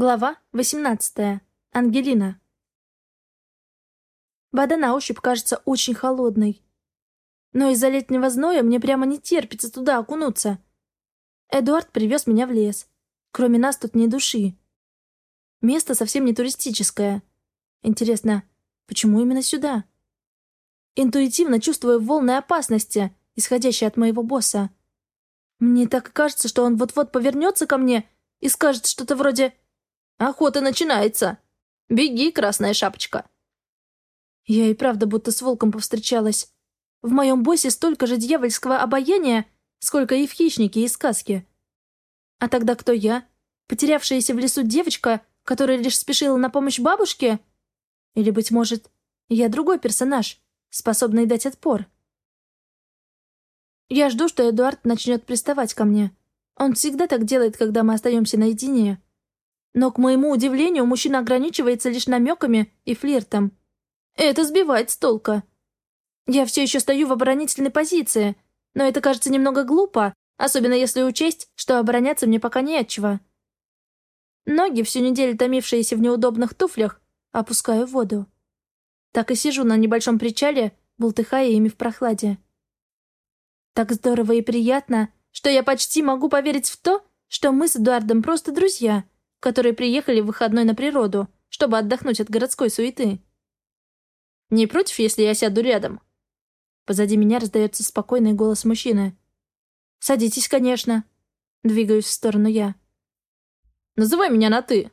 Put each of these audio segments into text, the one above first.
Глава 18. Ангелина. Вода на ощупь кажется очень холодной. Но из-за летнего зноя мне прямо не терпится туда окунуться. Эдуард привез меня в лес. Кроме нас тут ни души. Место совсем не туристическое. Интересно, почему именно сюда? Интуитивно чувствую волны опасности, исходящие от моего босса. Мне так и кажется, что он вот-вот повернется ко мне и скажет что-то вроде Охота начинается. Беги, красная шапочка. Я и правда будто с волком повстречалась. В моем боссе столько же дьявольского обаяния, сколько и в хищнике и сказке. А тогда кто я? Потерявшаяся в лесу девочка, которая лишь спешила на помощь бабушке? Или, быть может, я другой персонаж, способный дать отпор? Я жду, что Эдуард начнет приставать ко мне. Он всегда так делает, когда мы остаемся наедине. Но, к моему удивлению, мужчина ограничивается лишь намеками и флиртом. Это сбивает с толка. Я все еще стою в оборонительной позиции, но это кажется немного глупо, особенно если учесть, что обороняться мне пока не от. Ноги, всю неделю томившиеся в неудобных туфлях, опускаю в воду. Так и сижу на небольшом причале, бултыхая ими в прохладе. Так здорово и приятно, что я почти могу поверить в то, что мы с Эдуардом просто друзья — которые приехали в выходной на природу, чтобы отдохнуть от городской суеты. «Не против, если я сяду рядом?» Позади меня раздается спокойный голос мужчины. «Садитесь, конечно». Двигаюсь в сторону я. «Называй меня на «ты».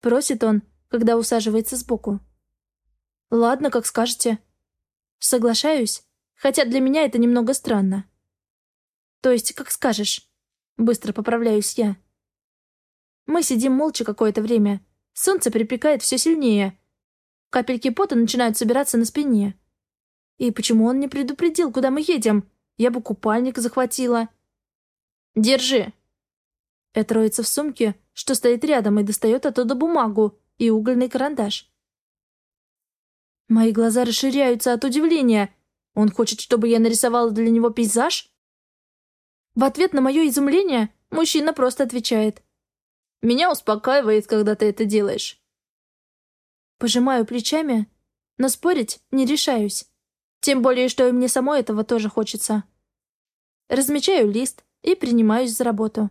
Просит он, когда усаживается сбоку. «Ладно, как скажете». Соглашаюсь, хотя для меня это немного странно. «То есть, как скажешь». Быстро поправляюсь я. Мы сидим молча какое-то время. Солнце припекает все сильнее. Капельки пота начинают собираться на спине. И почему он не предупредил, куда мы едем? Я бы купальник захватила. «Держи!» Это роется в сумке, что стоит рядом, и достает оттуда бумагу и угольный карандаш. Мои глаза расширяются от удивления. Он хочет, чтобы я нарисовала для него пейзаж? В ответ на мое изумление мужчина просто отвечает. Меня успокаивает, когда ты это делаешь. Пожимаю плечами, но спорить не решаюсь. Тем более, что и мне самой этого тоже хочется. Размечаю лист и принимаюсь за работу.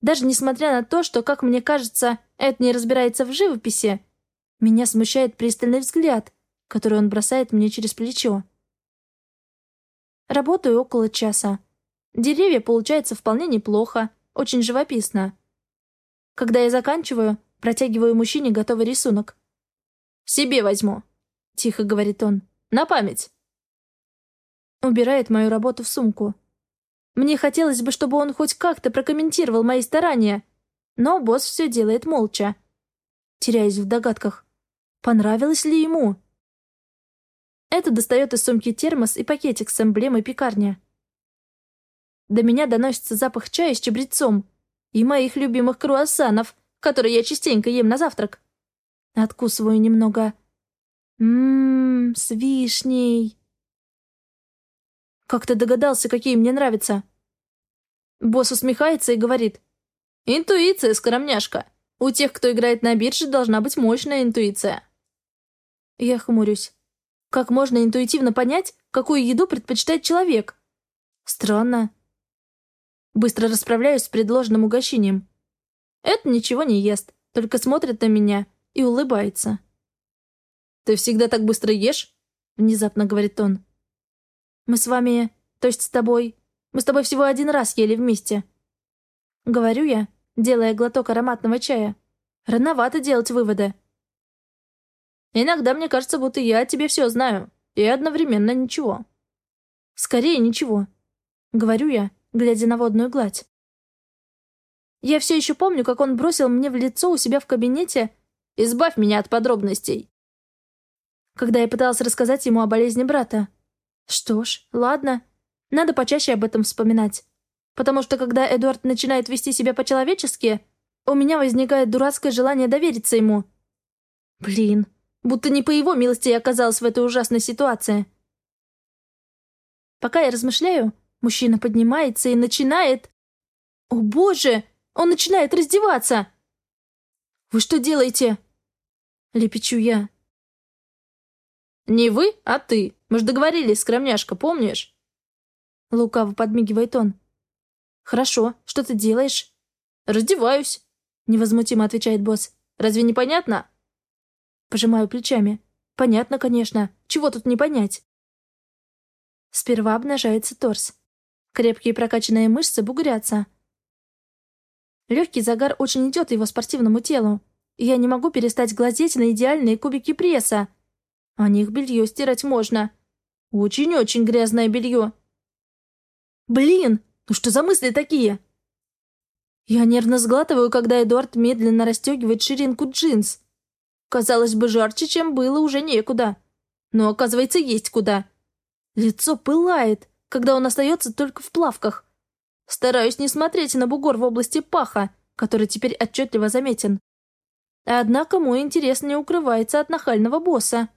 Даже несмотря на то, что, как мне кажется, Эд не разбирается в живописи, меня смущает пристальный взгляд, который он бросает мне через плечо. Работаю около часа. Деревья получаются вполне неплохо, очень живописно. Когда я заканчиваю, протягиваю мужчине готовый рисунок. «Себе возьму», — тихо говорит он. «На память». Убирает мою работу в сумку. Мне хотелось бы, чтобы он хоть как-то прокомментировал мои старания, но босс все делает молча. Теряюсь в догадках. Понравилось ли ему? Это достает из сумки термос и пакетик с эмблемой пекарня. До меня доносится запах чая с чабрецом и моих любимых круассанов, которые я частенько ем на завтрак. Откусываю немного. Ммм, с вишней. Как ты догадался, какие мне нравятся? Босс усмехается и говорит. Интуиция, скромняшка. У тех, кто играет на бирже, должна быть мощная интуиция. Я хмурюсь. Как можно интуитивно понять, какую еду предпочитает человек? Странно. Быстро расправляюсь с предложенным угощением. Это ничего не ест, только смотрит на меня и улыбается. «Ты всегда так быстро ешь?» — внезапно говорит он. «Мы с вами, то есть с тобой, мы с тобой всего один раз ели вместе». Говорю я, делая глоток ароматного чая. Рановато делать выводы. Иногда мне кажется, будто я о тебе все знаю, и одновременно ничего. Скорее ничего. Говорю я, глядя на водную гладь. Я все еще помню, как он бросил мне в лицо у себя в кабинете «Избавь меня от подробностей!» Когда я пыталась рассказать ему о болезни брата. Что ж, ладно, надо почаще об этом вспоминать. Потому что когда Эдуард начинает вести себя по-человечески, у меня возникает дурацкое желание довериться ему. Блин, будто не по его милости я оказалась в этой ужасной ситуации. Пока я размышляю, Мужчина поднимается и начинает... О боже! Он начинает раздеваться. «Вы что делаете?» Лепечу я. «Не вы, а ты. Мы же договорились, скромняшка, помнишь?» Лукаво подмигивает он. «Хорошо, что ты делаешь?» «Раздеваюсь», — невозмутимо отвечает босс. «Разве не понятно?» Пожимаю плечами. «Понятно, конечно. Чего тут не понять?» Сперва обнажается торс. Крепкие прокачанные мышцы бугрятся. Легкий загар очень идет его спортивному телу. Я не могу перестать глазеть на идеальные кубики пресса. О них белье стирать можно. Очень-очень грязное белье. Блин, ну что за мысли такие? Я нервно сглатываю, когда Эдуард медленно расстегивает ширинку джинс. Казалось бы, жарче, чем было, уже некуда. Но, оказывается, есть куда. Лицо пылает, когда он остается только в плавках. Стараюсь не смотреть на бугор в области паха, который теперь отчетливо заметен. Однако мой интерес не укрывается от нахального босса.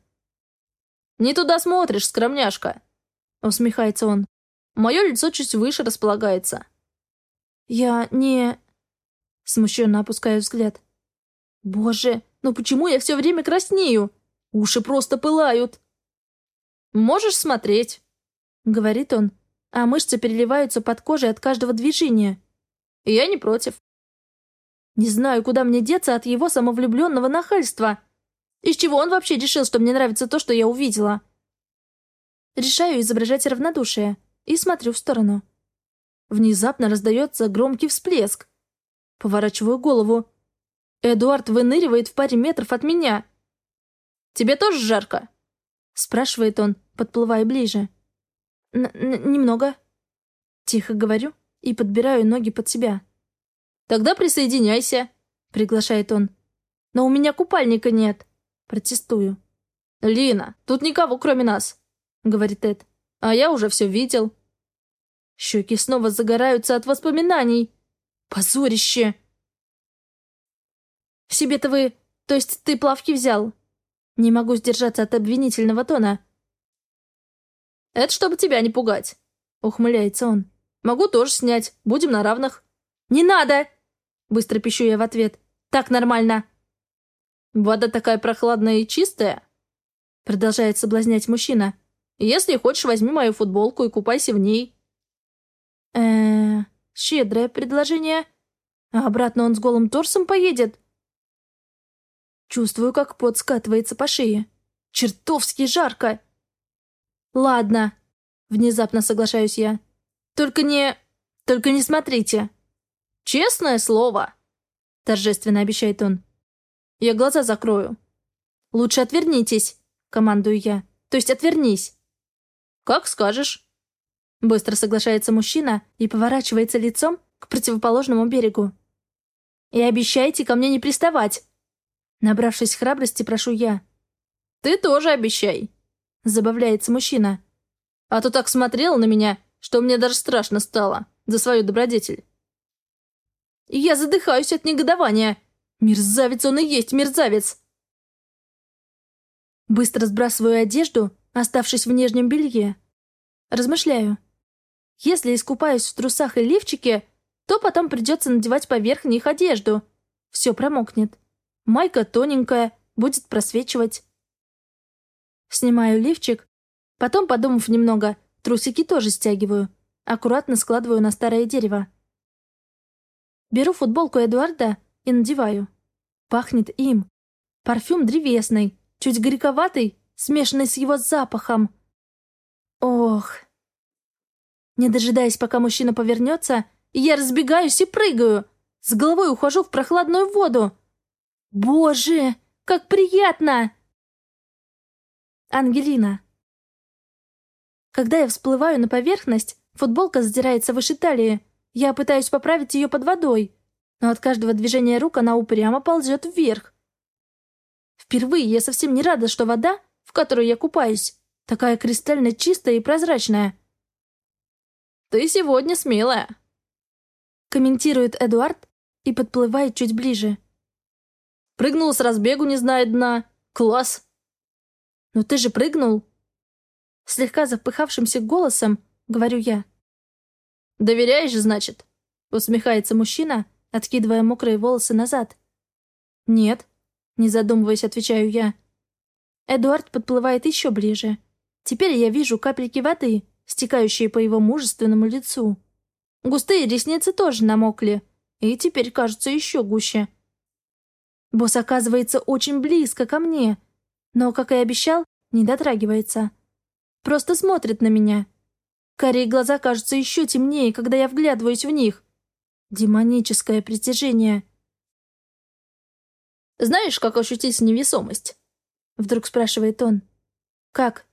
«Не туда смотришь, скромняшка!» — усмехается он. «Мое лицо чуть выше располагается». «Я не...» Смущенно опускаю взгляд. «Боже, ну почему я все время краснею? Уши просто пылают!» «Можешь смотреть», — говорит он, а мышцы переливаются под кожей от каждого движения. «Я не против». Не знаю, куда мне деться от его самовлюбленного нахальства. Из чего он вообще решил, что мне нравится то, что я увидела? Решаю изображать равнодушие и смотрю в сторону. Внезапно раздается громкий всплеск. Поворачиваю голову. Эдуард выныривает в паре метров от меня. «Тебе тоже жарко?» Спрашивает он, подплывая ближе. «Немного». Тихо говорю и подбираю ноги под себя. «Тогда присоединяйся», — приглашает он. «Но у меня купальника нет». Протестую. «Лина, тут никого, кроме нас», — говорит Эд. «А я уже все видел». Щеки снова загораются от воспоминаний. Позорище! Себе-то вы... То есть ты плавки взял? Не могу сдержаться от обвинительного тона. «Это чтобы тебя не пугать», — ухмыляется он. «Могу тоже снять. Будем на равных». «Не надо!» Быстро пищу я в ответ. «Так нормально!» «Вода такая прохладная и чистая!» Продолжает соблазнять мужчина. «Если хочешь, возьми мою футболку и купайся в ней». э щедрое предложение. А обратно он с голым торсом поедет? Чувствую, как пот скатывается по шее. Чертовски жарко. Ладно, внезапно соглашаюсь я. Только не... Только не смотрите. «Честное слово!» — торжественно обещает он. «Я глаза закрою». «Лучше отвернитесь», — командую я. «То есть отвернись». «Как скажешь». Быстро соглашается мужчина и поворачивается лицом к противоположному берегу. «И обещайте ко мне не приставать!» Набравшись храбрости, прошу я. «Ты тоже обещай!» Забавляется мужчина. «А то так смотрел на меня, что мне даже страшно стало за свою добродетель». Я задыхаюсь от негодования. Мерзавец он и есть мерзавец. Быстро сбрасываю одежду, оставшись в нижнем белье. Размышляю. Если искупаюсь в трусах и лифчике, то потом придется надевать поверх них одежду. Все промокнет. Майка тоненькая, будет просвечивать. Снимаю лифчик, потом, подумав немного, трусики тоже стягиваю. Аккуратно складываю на старое дерево. Беру футболку Эдуарда и надеваю. Пахнет им. Парфюм древесный, чуть горьковатый, смешанный с его запахом. Ох. Не дожидаясь, пока мужчина повернется, я разбегаюсь и прыгаю. С головой ухожу в прохладную воду. Боже, как приятно! Ангелина. Когда я всплываю на поверхность, футболка задирается выше талии, я пытаюсь поправить ее под водой, но от каждого движения рук она упрямо ползет вверх. Впервые я совсем не рада, что вода, в которой я купаюсь, такая кристально чистая и прозрачная. «Ты сегодня смелая», — комментирует Эдуард и подплывает чуть ближе. «Прыгнул с разбегу, не зная дна. Класс!» «Ну ты же прыгнул!» Слегка запыхавшимся голосом говорю я. «Доверяешь, значит?» — усмехается мужчина, откидывая мокрые волосы назад. «Нет», — не задумываясь, отвечаю я. Эдуард подплывает еще ближе. Теперь я вижу капельки воды, стекающие по его мужественному лицу. Густые ресницы тоже намокли, и теперь кажутся еще гуще. Босс оказывается очень близко ко мне, но, как и обещал, не дотрагивается. Просто смотрит на меня. Карие глаза кажутся еще темнее, когда я вглядываюсь в них. Демоническое притяжение. «Знаешь, как ощутить невесомость?» Вдруг спрашивает он. «Как?»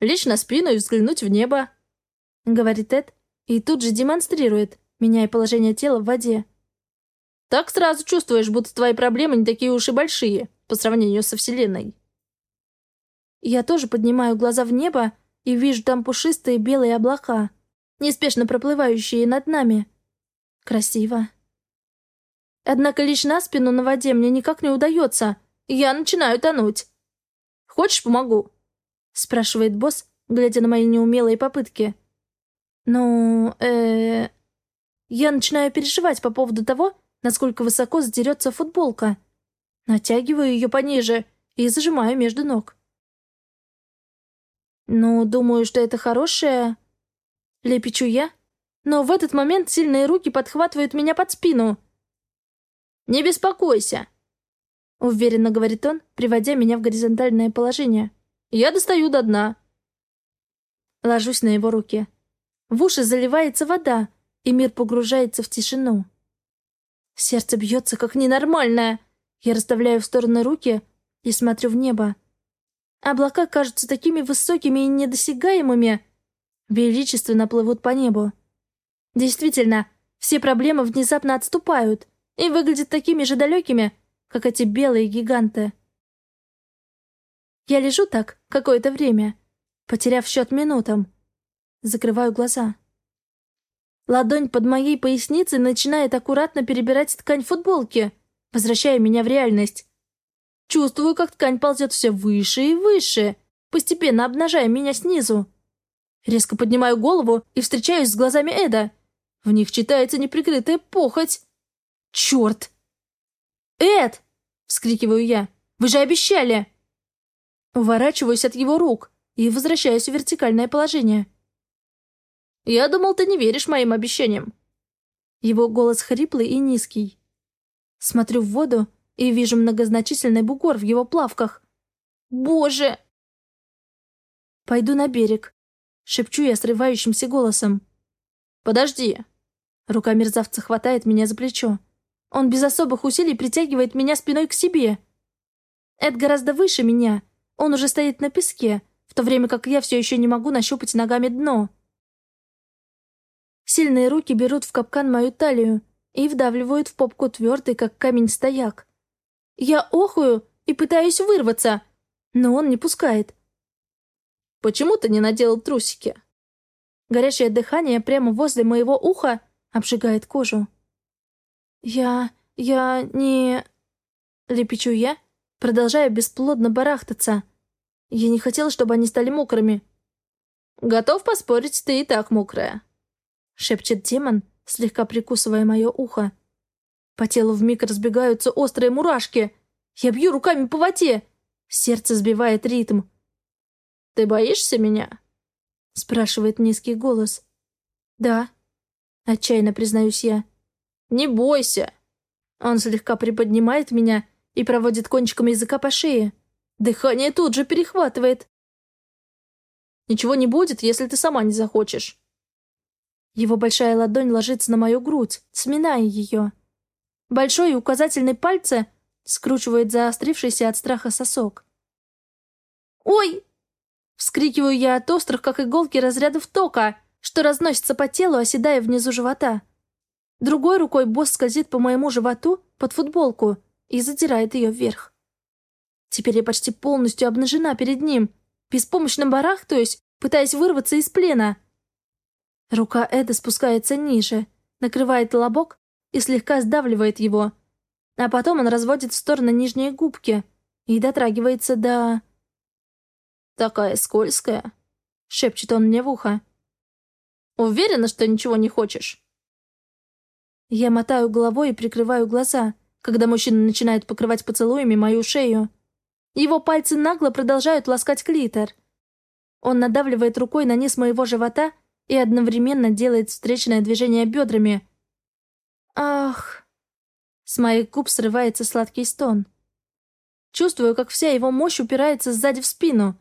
«Лечь на спину и взглянуть в небо», — говорит Эд, и тут же демонстрирует, меняя положение тела в воде. «Так сразу чувствуешь, будто твои проблемы не такие уж и большие по сравнению со Вселенной». Я тоже поднимаю глаза в небо и вижу там пушистые белые облака, неспешно проплывающие над нами. Красиво. Однако лишь на спину на воде мне никак не удается. Я начинаю тонуть. «Хочешь, помогу?» — спрашивает босс, глядя на мои неумелые попытки. «Ну, э, Я начинаю переживать по поводу того, насколько высоко задерется футболка. Натягиваю ее пониже и зажимаю между ног. «Ну, думаю, что это хорошее...» Лепечу я, но в этот момент сильные руки подхватывают меня под спину. «Не беспокойся», — уверенно говорит он, приводя меня в горизонтальное положение. «Я достаю до дна». Ложусь на его руки. В уши заливается вода, и мир погружается в тишину. Сердце бьется, как ненормальное. Я расставляю в стороны руки и смотрю в небо. Облака кажутся такими высокими и недосягаемыми. Величественно плывут по небу. Действительно, все проблемы внезапно отступают и выглядят такими же далекими, как эти белые гиганты. Я лежу так какое-то время, потеряв счет минутам. Закрываю глаза. Ладонь под моей поясницей начинает аккуратно перебирать ткань футболки, возвращая меня в реальность. Чувствую, как ткань ползет все выше и выше, постепенно обнажая меня снизу. Резко поднимаю голову и встречаюсь с глазами Эда. В них читается неприкрытая похоть. Черт! «Эд!» — вскрикиваю я. «Вы же обещали!» Уворачиваюсь от его рук и возвращаюсь в вертикальное положение. «Я думал, ты не веришь моим обещаниям». Его голос хриплый и низкий. Смотрю в воду и вижу многозначительный бугор в его плавках. «Боже!» «Пойду на берег», — шепчу я срывающимся голосом. «Подожди!» Рука мерзавца хватает меня за плечо. Он без особых усилий притягивает меня спиной к себе. Эд гораздо выше меня. Он уже стоит на песке, в то время как я все еще не могу нащупать ногами дно. Сильные руки берут в капкан мою талию и вдавливают в попку твердый, как камень стояк. Я охую и пытаюсь вырваться, но он не пускает. «Почему ты не надел трусики?» Горячее дыхание прямо возле моего уха обжигает кожу. «Я... я не...» Лепечу я, продолжая бесплодно барахтаться. Я не хотела, чтобы они стали мокрыми. «Готов поспорить, ты и так мокрая», — шепчет демон, слегка прикусывая мое ухо. По телу вмиг разбегаются острые мурашки. Я бью руками по воде. Сердце сбивает ритм. «Ты боишься меня?» — спрашивает низкий голос. «Да», — отчаянно признаюсь я. «Не бойся!» Он слегка приподнимает меня и проводит кончиком языка по шее. Дыхание тут же перехватывает. «Ничего не будет, если ты сама не захочешь». Его большая ладонь ложится на мою грудь, сминая ее. Большой и указательный пальцы скручивают заострившийся от страха сосок. «Ой!» — вскрикиваю я от острых, как иголки, разрядов тока, что разносится по телу, оседая внизу живота. Другой рукой босс скользит по моему животу под футболку и задирает ее вверх. Теперь я почти полностью обнажена перед ним, беспомощно барахтаюсь, пытаясь вырваться из плена. Рука Эда спускается ниже, накрывает лобок и слегка сдавливает его. А потом он разводит в сторону нижние губки и дотрагивается до... «Такая скользкая», — шепчет он мне в ухо. «Уверена, что ничего не хочешь?» Я мотаю головой и прикрываю глаза, когда мужчина начинает покрывать поцелуями мою шею. Его пальцы нагло продолжают ласкать клитор. Он надавливает рукой на низ моего живота и одновременно делает встречное движение бедрами. С моих губ срывается сладкий стон. Чувствую, как вся его мощь упирается сзади в спину.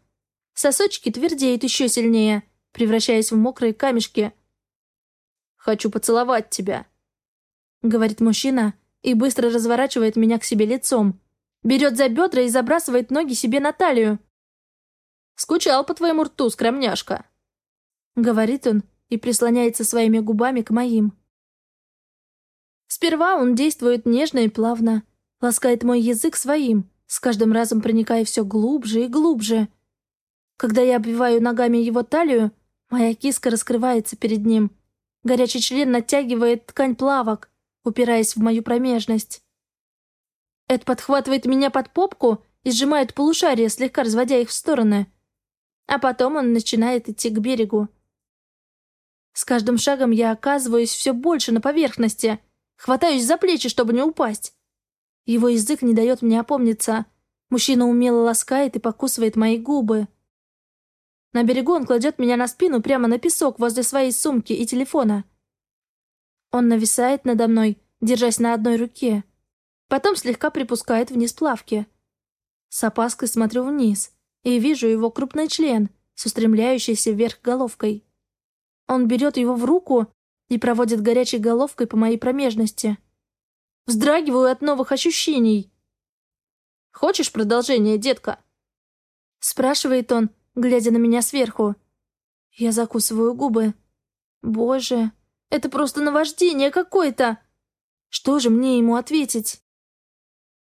Сосочки твердеют еще сильнее, превращаясь в мокрые камешки. «Хочу поцеловать тебя», — говорит мужчина и быстро разворачивает меня к себе лицом. Берет за бедра и забрасывает ноги себе на талию. «Скучал по твоему рту, скромняшка», — говорит он и прислоняется своими губами к моим. Сперва он действует нежно и плавно, ласкает мой язык своим, с каждым разом проникая все глубже и глубже. Когда я обвиваю ногами его талию, моя киска раскрывается перед ним. Горячий член натягивает ткань плавок, упираясь в мою промежность. Эд подхватывает меня под попку и сжимает полушария, слегка разводя их в стороны. А потом он начинает идти к берегу. С каждым шагом я оказываюсь все больше на поверхности, хватаюсь за плечи, чтобы не упасть. Его язык не дает мне опомниться. Мужчина умело ласкает и покусывает мои губы. На берегу он кладет меня на спину прямо на песок возле своей сумки и телефона. Он нависает надо мной, держась на одной руке. Потом слегка припускает вниз плавки. С опаской смотрю вниз и вижу его крупный член с устремляющейся вверх головкой. Он берет его в руку и проводит горячей головкой по моей промежности. Вздрагиваю от новых ощущений. «Хочешь продолжение, детка?» Спрашивает он, глядя на меня сверху. Я закусываю губы. Боже, это просто наваждение какое-то. Что же мне ему ответить?